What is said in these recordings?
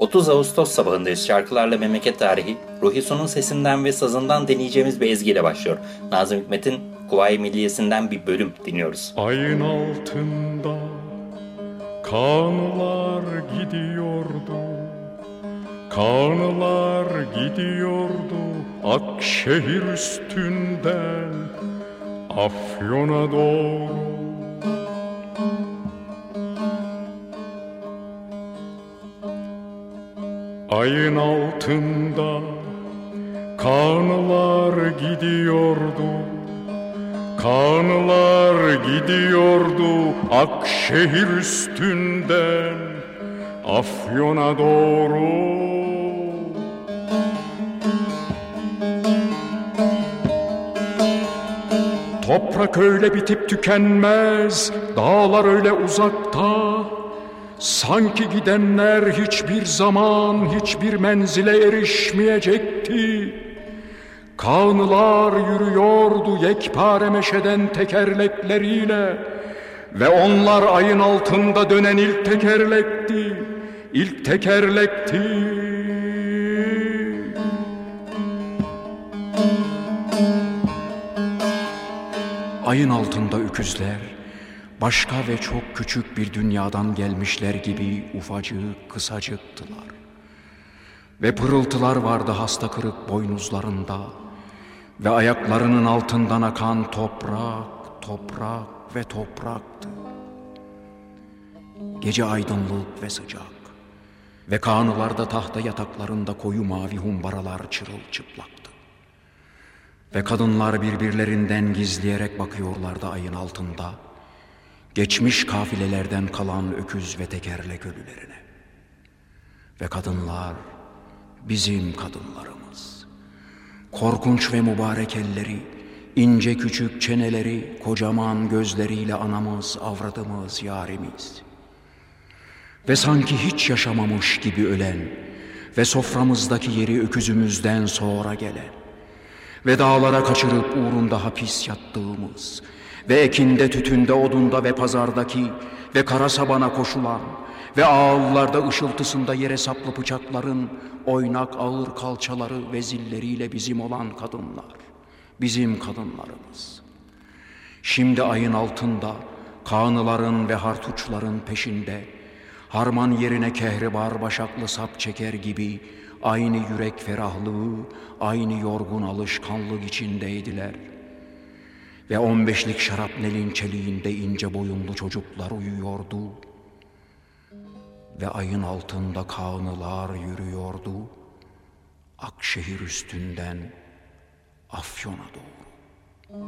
30 Ağustos sabahındayız. Şarkılarla memleket tarihi, Ruhi Su'nun sesinden ve sazından deneyeceğimiz bir ezgiyle başlıyor. Nazım Hikmet'in Kuvayi Milliyesi'nden bir bölüm dinliyoruz. Ayın altında kanlar gidiyordu. Kanlar gidiyordu Akşehir üstünden Afyon'a doğru. Ayın altında kanlar gidiyordu. Kanlar gidiyordu Akşehir üstünden Afyon'a doğru. Toprak öyle bitip tükenmez Dağlar öyle uzakta Sanki gidenler hiçbir zaman hiçbir menzile erişmeyecekti. Kanılar yürüyordu yekpare meşeden tekerlekleriyle ve onlar ayın altında dönen ilk tekerlekti, ilk tekerlekti. Ayın altında öküzler, başka ve çok küçük bir dünyadan gelmişler gibi ufacık kısacıktılar. Ve pırıltılar vardı hasta kırık boynuzlarında ve ayaklarının altından akan toprak, toprak ve topraktı. Gece aydınlık ve sıcak ve kanılarda tahta yataklarında koyu mavi humbaralar çırılçıplaktı. Ve kadınlar birbirlerinden gizleyerek bakıyorlardı ayın altında geçmiş kafilelerden kalan öküz ve tekerlek ölülerine. Ve kadınlar bizim kadınlarımız. Korkunç ve mübarek elleri, ince küçük çeneleri, kocaman gözleriyle anamız, avradımız, yarimiz. Ve sanki hiç yaşamamış gibi ölen ve soframızdaki yeri öküzümüzden sonra gelen ve dağlara kaçırıp uğrunda hapis yattığımız ve ekinde, tütünde, odunda ve pazardaki ve kara sabana koşulan ve ağıllarda ışıltısında yere saplı bıçakların oynak ağır kalçaları ve zilleriyle bizim olan kadınlar, bizim kadınlarımız. Şimdi ayın altında kanıların ve hartuçların peşinde, harman yerine kehribar başaklı sap çeker gibi aynı yürek ferahlığı, aynı yorgun alışkanlık içindeydiler.'' Ve on beşlik şarapnelin çeliğinde ince boyunlu çocuklar uyuyordu. Ve ayın altında kanılar yürüyordu. Akşehir üstünden Afyon'a doğru.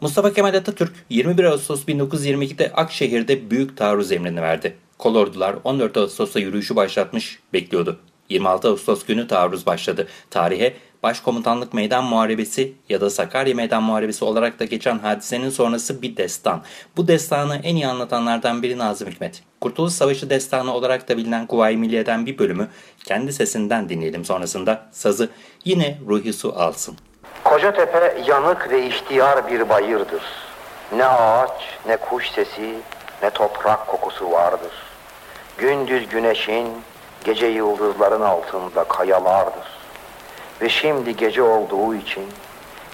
Mustafa Kemal Atatürk 21 Ağustos 1922'de Akşehir'de büyük taarruz emrini verdi. Kolordular 14 Ağustos'ta yürüyüşü başlatmış, bekliyordu. 26 Ağustos günü taarruz başladı. Tarihe Başkomutanlık Meydan Muharebesi ya da Sakarya Meydan Muharebesi olarak da geçen hadisenin sonrası bir destan. Bu destanı en iyi anlatanlardan biri Nazım Hikmet. Kurtuluş Savaşı destanı olarak da bilinen Kuvayi Milliye'den bir bölümü kendi sesinden dinleyelim sonrasında sazı yine Ruhi Su alsın. Kocatepe yanık ve ihtiyar bir bayırdır. Ne ağaç, ne kuş sesi, ne toprak kokusu vardır. Gündüz güneşin, gece yıldızların altında kayalardır. Ve şimdi gece olduğu için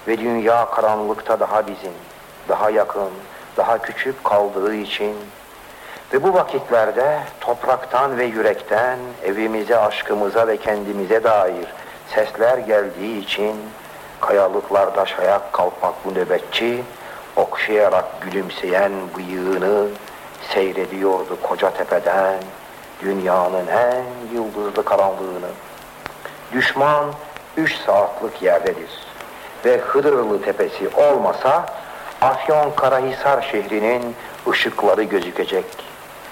ve dünya karanlıkta daha bizim, daha yakın, daha küçük kaldığı için ve bu vakitlerde topraktan ve yürekten evimize, aşkımıza ve kendimize dair sesler geldiği için kayalıklarda şayak kalkmak bu nöbetçi okşayarak gülümseyen bıyığını seyrediyordu koca tepeden dünyanın en yıldızlı karanlığını. Düşman üç saatlik yerdedir. Ve Hıdırlı tepesi olmasa Afyon Karahisar şehrinin ışıkları gözükecek.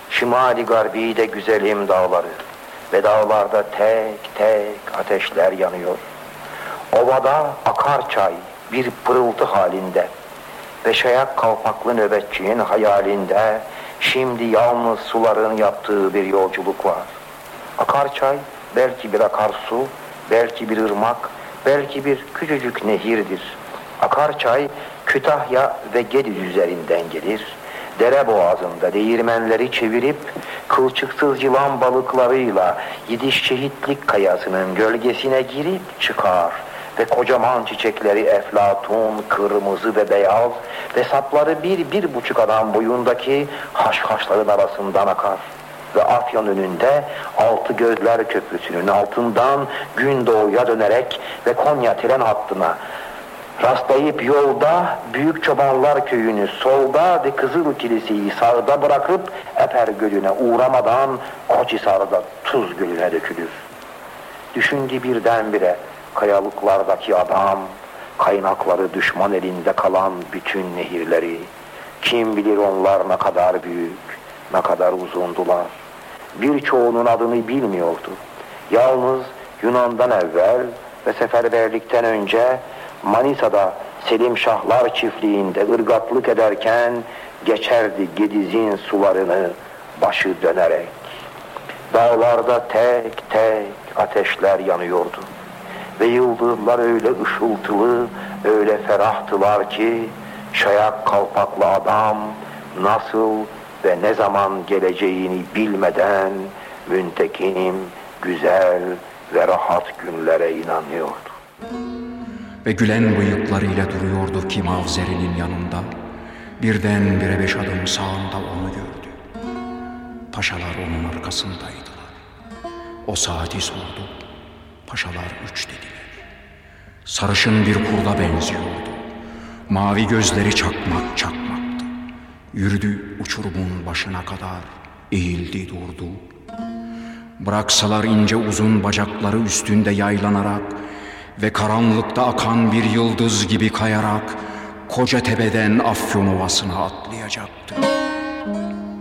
Şimali garbi de güzelim dağları ve dağlarda tek tek ateşler yanıyor. Ovada akar çay bir pırıltı halinde ve şayak kalpaklı nöbetçinin hayalinde şimdi yalnız suların yaptığı bir yolculuk var. Akar çay belki bir akarsu, belki bir ırmak, belki bir küçücük nehirdir. Akar çay Kütahya ve Gediz üzerinden gelir. Dere boğazında değirmenleri çevirip kılçıksız yılan balıklarıyla Yidiş şehitlik kayasının gölgesine girip çıkar ve kocaman çiçekleri eflatun, kırmızı ve beyaz ve sapları bir, bir buçuk adam boyundaki haşhaşların arasından akar. Ve Afyon önünde Altı Gözler Köprüsü'nün altından gün doğuya dönerek ve Konya tren hattına Rastlayıp yolda Büyük Çobanlar Köyü'nü solda ve Kızıl Kilise'yi sağda bırakıp Eper Gölü'ne uğramadan Koçhisar'da Tuz Gölü'ne dökülür. Düşündü birdenbire kayalıklardaki adam, kaynakları düşman elinde kalan bütün nehirleri, kim bilir onlar ne kadar büyük, ne kadar uzundular. Birçoğunun adını bilmiyordu. Yalnız Yunan'dan evvel ve seferberlikten önce Manisa'da Selim Şahlar çiftliğinde ırgatlık ederken geçerdi Gediz'in sularını başı dönerek. Dağlarda tek tek ateşler yanıyordu. Ve yıldızlar öyle ışıltılı, öyle ferahtılar ki şayak kalpaklı adam nasıl ve ne zaman geleceğini bilmeden müntekim, güzel ve rahat günlere inanıyordu. Ve gülen bıyıklarıyla duruyordu ki mavzerinin yanında. Birden bire beş adım sağında onu gördü. Paşalar onun arkasındaydılar. O saati sordu. Paşalar üç dediler. Sarışın bir kurda benziyordu. Mavi gözleri çakmak çakmaktı. Yürüdü uçurumun başına kadar, eğildi durdu. Bıraksalar ince uzun bacakları üstünde yaylanarak ve karanlıkta akan bir yıldız gibi kayarak koca tepeden Afyon Ovası'na atlayacaktı.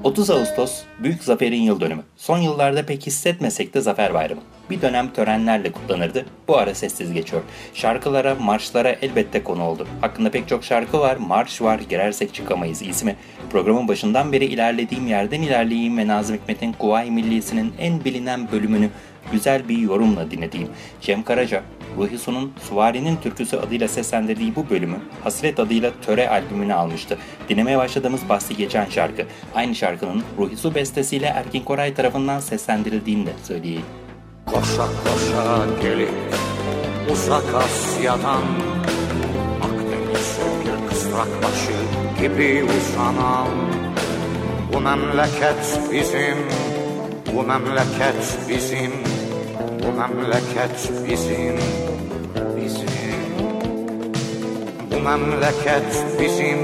30 Ağustos Büyük Zafer'in yıl dönümü. Son yıllarda pek hissetmesek de Zafer Bayramı. Bir dönem törenlerle kutlanırdı. Bu ara sessiz geçiyor. Şarkılara, marşlara elbette konu oldu. Hakkında pek çok şarkı var, marş var, girersek çıkamayız ismi. Programın başından beri ilerlediğim yerden ilerleyeyim ve Nazım Hikmet'in Kuvayi Millisi'nin en bilinen bölümünü güzel bir yorumla dinlediğim Cem Karaca, Ruhi Su'nun Suvari'nin türküsü adıyla seslendirdiği bu bölümü Hasret adıyla Töre albümüne almıştı. Dinlemeye başladığımız bahsi geçen şarkı. Aynı şarkının Ruhi Su bestesiyle Erkin Koray tarafından seslendirildiğini de söyleyeyim. Koşa koşa gelip uzak Asya'dan Akdeniz bir kısrak başı gibi uzanan Bu memleket bizim, bu memleket bizim Bu memleket bizim, bizim Bu memleket bizim,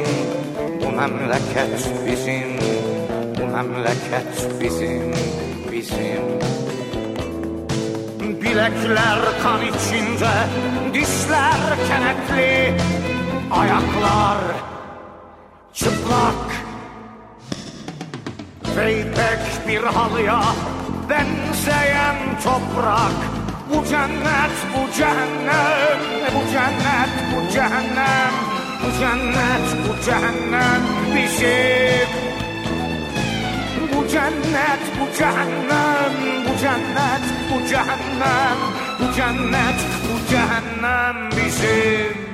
bu memleket bizim Bu memleket bizim, bizim Bilekler kan içinde, dişler kenetli, ayaklar çıplak. Ve bir halıya benzeyen toprak. Bu cennet, bu cehennem, bu cennet, bu cehennem, bu cennet, bu cehennem bizim. Bu cennet, bu cehennem, bu cennet, bu cehennem, bu cennet, bu cehennem bizim.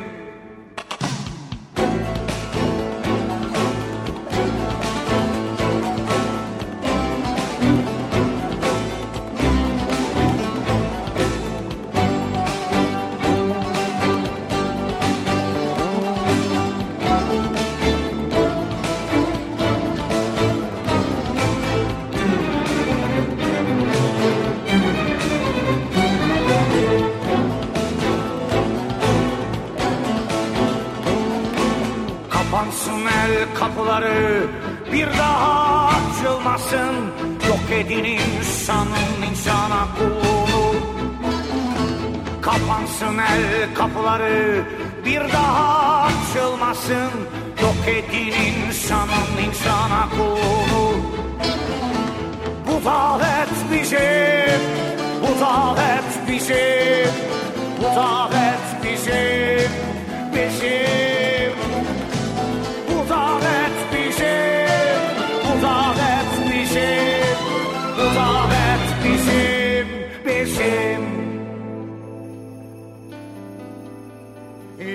Kapıları bir daha açılmasın. Yok edin insanın insana kulluğunu Kapansın el kapıları bir daha açılmasın. Yok edin insanın insana kulluğunu Bu davet bizim davet bizim, bu davet bizim, bizim.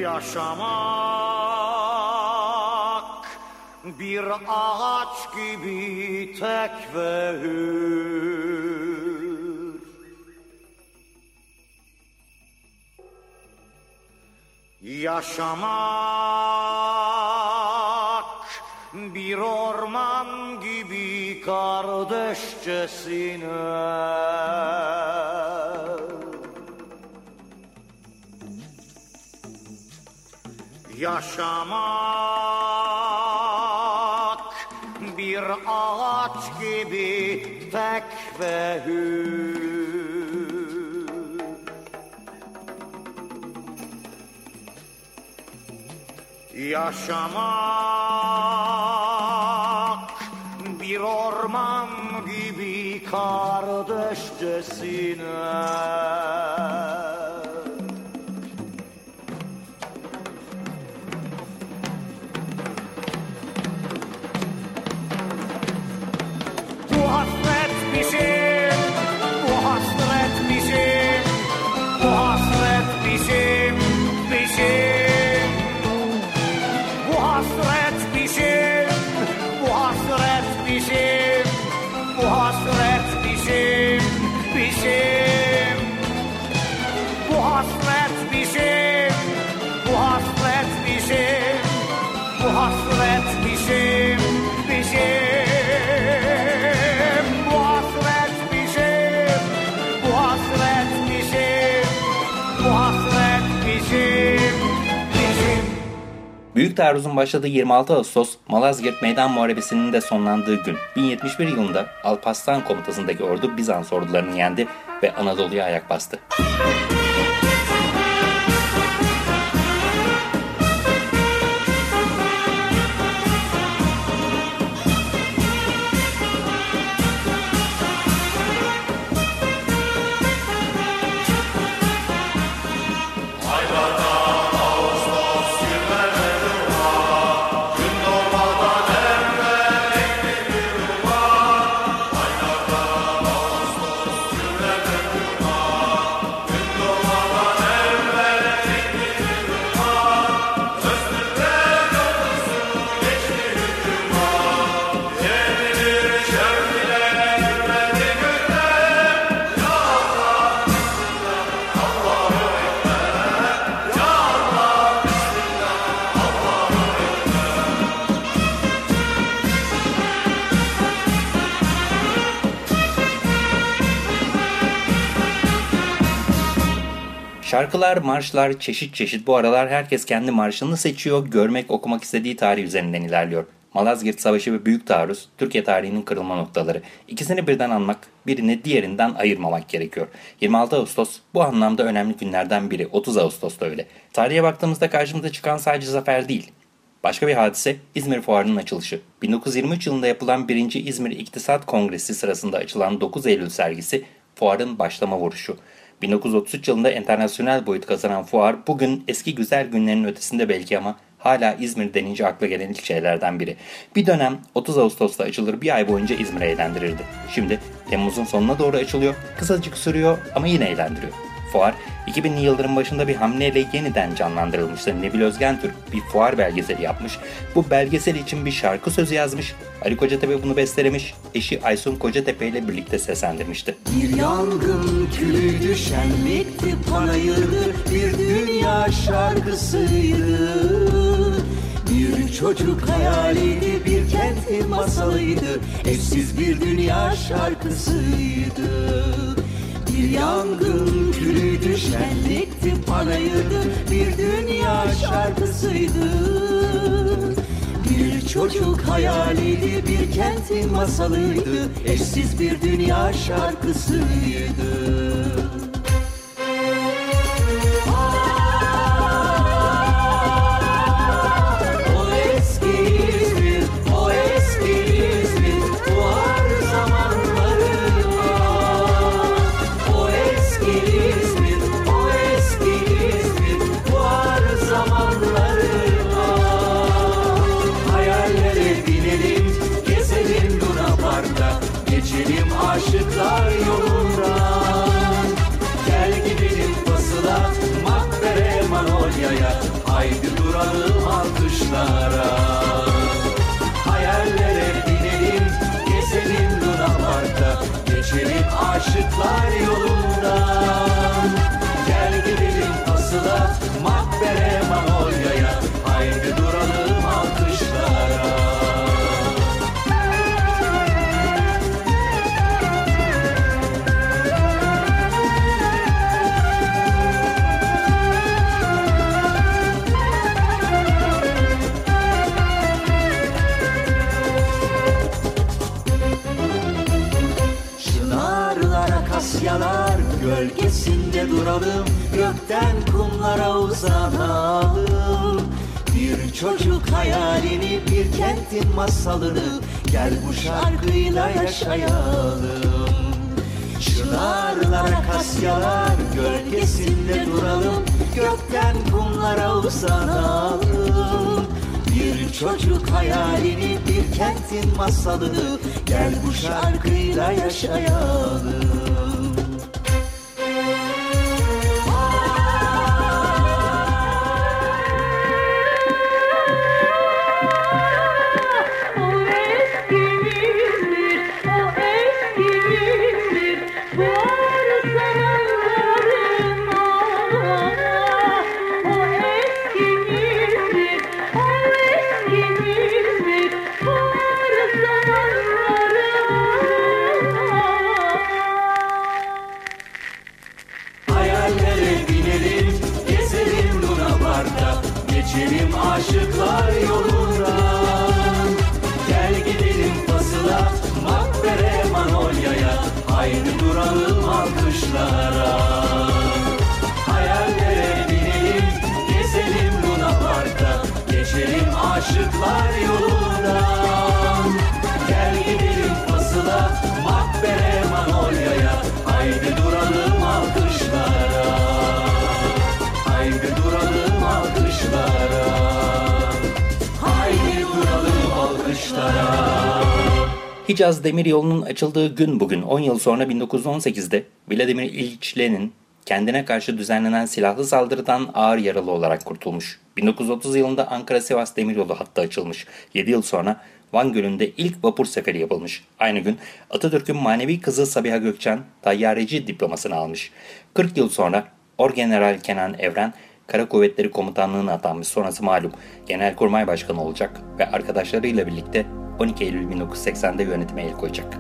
Yaşamak bir ağaç gibi tek ve hür. Yaşamak bir orman gibi kardeşçesine. Yaşamak bir ağaç gibi tek ve hür. Yaşamak bir orman gibi kardeşçesine. Büyük taarruzun başladığı 26 Ağustos, Malazgirt Meydan Muharebesi'nin de sonlandığı gün. 1071 yılında Alparslan komutasındaki ordu Bizans ordularını yendi ve Anadolu'ya ayak bastı. Şarkılar, marşlar, çeşit çeşit bu aralar herkes kendi marşını seçiyor, görmek, okumak istediği tarih üzerinden ilerliyor. Malazgirt Savaşı ve Büyük Taarruz, Türkiye tarihinin kırılma noktaları. İkisini birden anmak, birini diğerinden ayırmamak gerekiyor. 26 Ağustos bu anlamda önemli günlerden biri, 30 Ağustos da öyle. Tarihe baktığımızda karşımıza çıkan sadece zafer değil, Başka bir hadise İzmir Fuarı'nın açılışı. 1923 yılında yapılan 1. İzmir İktisat Kongresi sırasında açılan 9 Eylül sergisi fuarın başlama vuruşu. 1933 yılında internasyonel boyut kazanan fuar bugün eski güzel günlerin ötesinde belki ama hala İzmir denince akla gelen ilk şeylerden biri. Bir dönem 30 Ağustos'ta açılır bir ay boyunca İzmir'e eğlendirirdi. Şimdi Temmuz'un sonuna doğru açılıyor, kısacık sürüyor ama yine eğlendiriyor. Fuar 2000'li yılların başında bir hamleyle yeniden canlandırılmıştı. Nebil Özgentürk bir fuar belgeseli yapmış. Bu belgesel için bir şarkı sözü yazmış. Ali Kocatepe bunu bestelemiş. Eşi Aysun Kocatepe ile birlikte seslendirmişti. Bir yangın külüydü şenlikti panayırdı bir dünya şarkısıydı Bir çocuk hayaliydi bir kent masalıydı eşsiz bir dünya şarkısıydı Bir yangın külüydü şenlikti panayırdı bir dünya şarkısıydı bir çocuk hayaliydi, bir kentin masalıydı, eşsiz bir dünya şarkısıydı. gidelim aşıklar yolunda. Gel gidelim basıla Makbere Manolya'ya. Haydi duralım alkışlara. Hayallere binelim Gezelim Luna Park'ta Geçelim aşıklar yolunda. Gölgesinde duralım Gökten kumlara uzanalım. Bir çocuk hayalini bir kentin masalını Gel bu şarkıyla yaşayalım. Çınarlar, akasyalar gölgesinde duralım Gökten kumlara uzanalım. Bir çocuk hayalini bir kentin masalını Gel bu şarkıyla yaşayalım Hicaz Demiryolu'nun açıldığı gün bugün 10 yıl sonra 1918'de Vladimir İliç Lenin kendine karşı düzenlenen silahlı saldırıdan ağır yaralı olarak kurtulmuş. 1930 yılında Ankara-Sivas Demiryolu hattı açılmış. 7 yıl sonra Van Gölü'nde ilk vapur seferi yapılmış. Aynı gün Atatürk'ün manevi kızı Sabiha Gökçen tayyareci diplomasını almış. 40 yıl sonra Orgeneral Kenan Evren Kara Kuvvetleri Komutanlığı'na atanmış sonrası malum Genelkurmay Başkanı olacak ve arkadaşlarıyla birlikte 12 Eylül 1980'de yönetime el koyacak.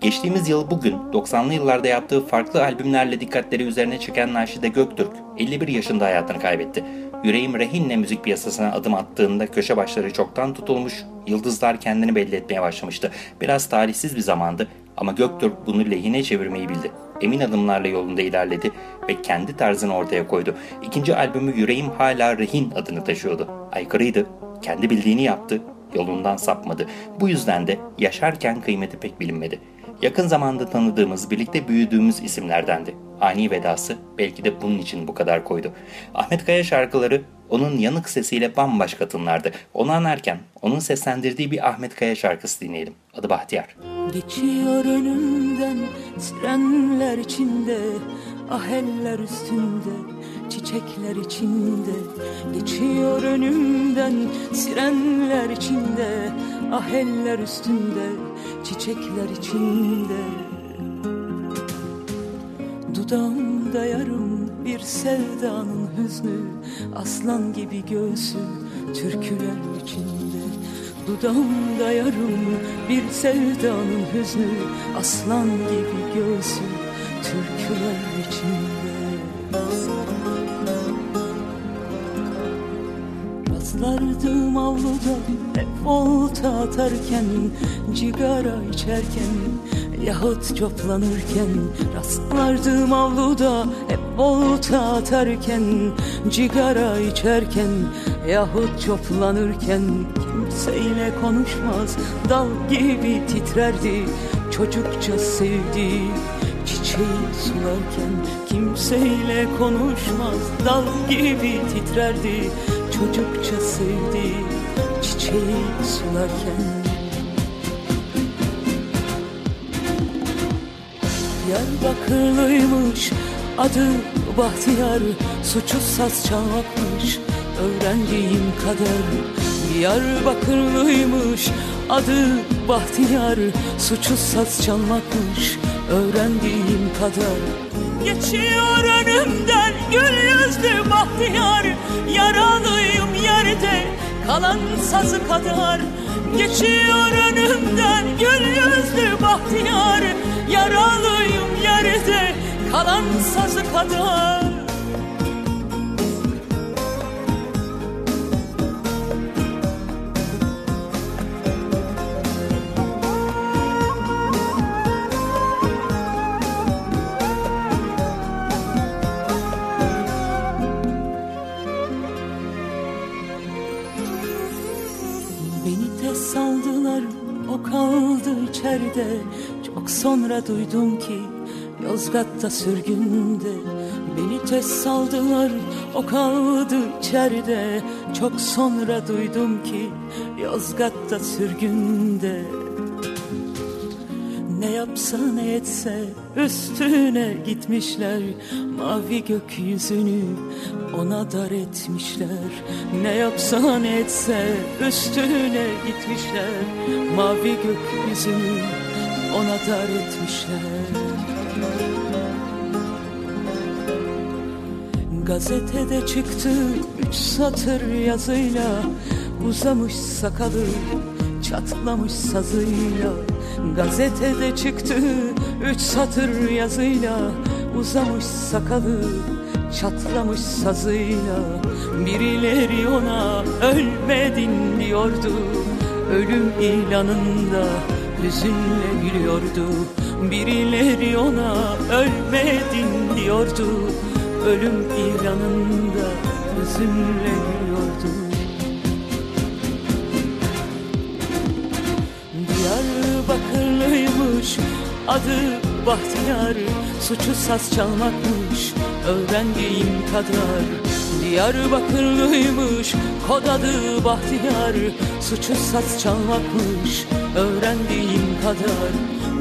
Geçtiğimiz yıl bugün 90'lı yıllarda yaptığı farklı albümlerle dikkatleri üzerine çeken Naşide Göktürk 51 yaşında hayatını kaybetti. Yüreğim Rehin'le müzik piyasasına adım attığında köşe başları çoktan tutulmuş, yıldızlar kendini belli etmeye başlamıştı. Biraz talihsiz bir zamandı ama Göktürk bunu lehine çevirmeyi bildi. Emin adımlarla yolunda ilerledi ve kendi tarzını ortaya koydu. İkinci albümü Yüreğim Hala Rehin adını taşıyordu. Aykırıydı, kendi bildiğini yaptı, yolundan sapmadı. Bu yüzden de yaşarken kıymeti pek bilinmedi. Yakın zamanda tanıdığımız, birlikte büyüdüğümüz isimlerdendi. Ani vedası belki de bunun için bu kadar koydu. Ahmet Kaya şarkıları onun yanık sesiyle bambaşka tınlardı. Onu anarken onun seslendirdiği bir Ahmet Kaya şarkısı dinleyelim. Adı Bahtiyar. Geçiyor önümden sirenler içinde Aheller üstünde çiçekler içinde Geçiyor önümden sirenler içinde Aheller üstünde çiçekler içinde Dudağımda yarım bir sevdanın hüznü Aslan gibi göğsü türküler içinde. Dudağımda yarım bir sevdanın hüznü Aslan gibi göğsü türküler içinde Rastlardım avluda hep volta atarken Cigara içerken yahut coplanırken Rastlardım avluda hep volta atarken Cigara içerken yahut coplanırken. Kimseyle konuşmaz dal gibi titrerdi Çocukça sevdi çiçeği sularken. Kimseyle konuşmaz dal gibi titrerdi Çocukça sevdi çiçeği sularken. Diyarbakırlıymış adı Bahtiyar Suçu saz çalmakmış öğrendiğim kader Diyarbakırlıymış adı Bahtiyar Suçu saz çalmakmış öğrendiğim kadar. Geçiyor önümden gül yüzlü Bahtiyar Yaralıyım yerde kalan sazı kadar Geçiyor önümden. Gül yüzlü Bahtiyar Yaralıyım yerde. Kalan sazı kadar içeride Çok sonra duydum ki Yozgat'ta sürgünde Beni tez saldılar o kaldı içeride. Çok sonra duydum ki Yozgat'ta sürgünde. Ne yapsa ne etse üstüne gitmişler Mavi gökyüzünü ona dar etmişler. Ne yapsa ne etse üstüne gitmişler. Mavi gökyüzünü ona dar etmişler. Gazetede çıktı üç satır yazıyla. Uzamış sakalı çatlamış sazıyla. Gazetede çıktı üç satır yazıyla. Uzamış sakalı çatlamış sazıyla Birileri ona ölmedin diyordu. Ölüm ilanında hüzünle gülüyordu. Birileri ona ölmedin diyordu. Ölüm ilanında hüzünle gülüyordu. Diyarbakırlıymış adı Bahtiyar. Suçu saz çalmakmış öğrendiğim kadar. Diyarbakırlıymış kod adı Bahtiyar. Suçu saz çalmakmış öğrendiğim kadar.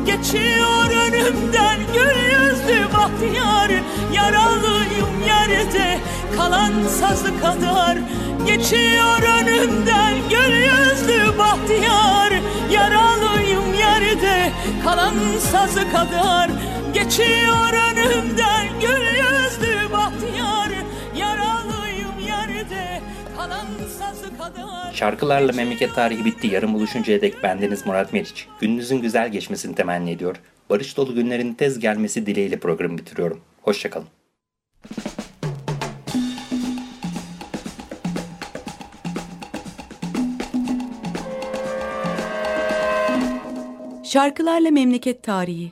Geçiyor önümden gül yüzlü Bahtiyar. Yaralıyım yerde kalan sazı kadar. Geçiyor önümden gül yüzlü Bahtiyar. Yaralıyım yerde kalan sazı kadar Geçiyor önümden gül yüzlü Bahtiyar Yaralıyım yerde kalan sazı kadar Şarkılarla memleket tarihi bitti. Yarın buluşuncaya dek bendeniz Murat Meriç. Gününüzün güzel geçmesini temenni ediyor. Barış dolu günlerin tez gelmesi dileğiyle programı bitiriyorum. Hoşçakalın. Şarkılarla Memleket Tarihi